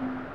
うん。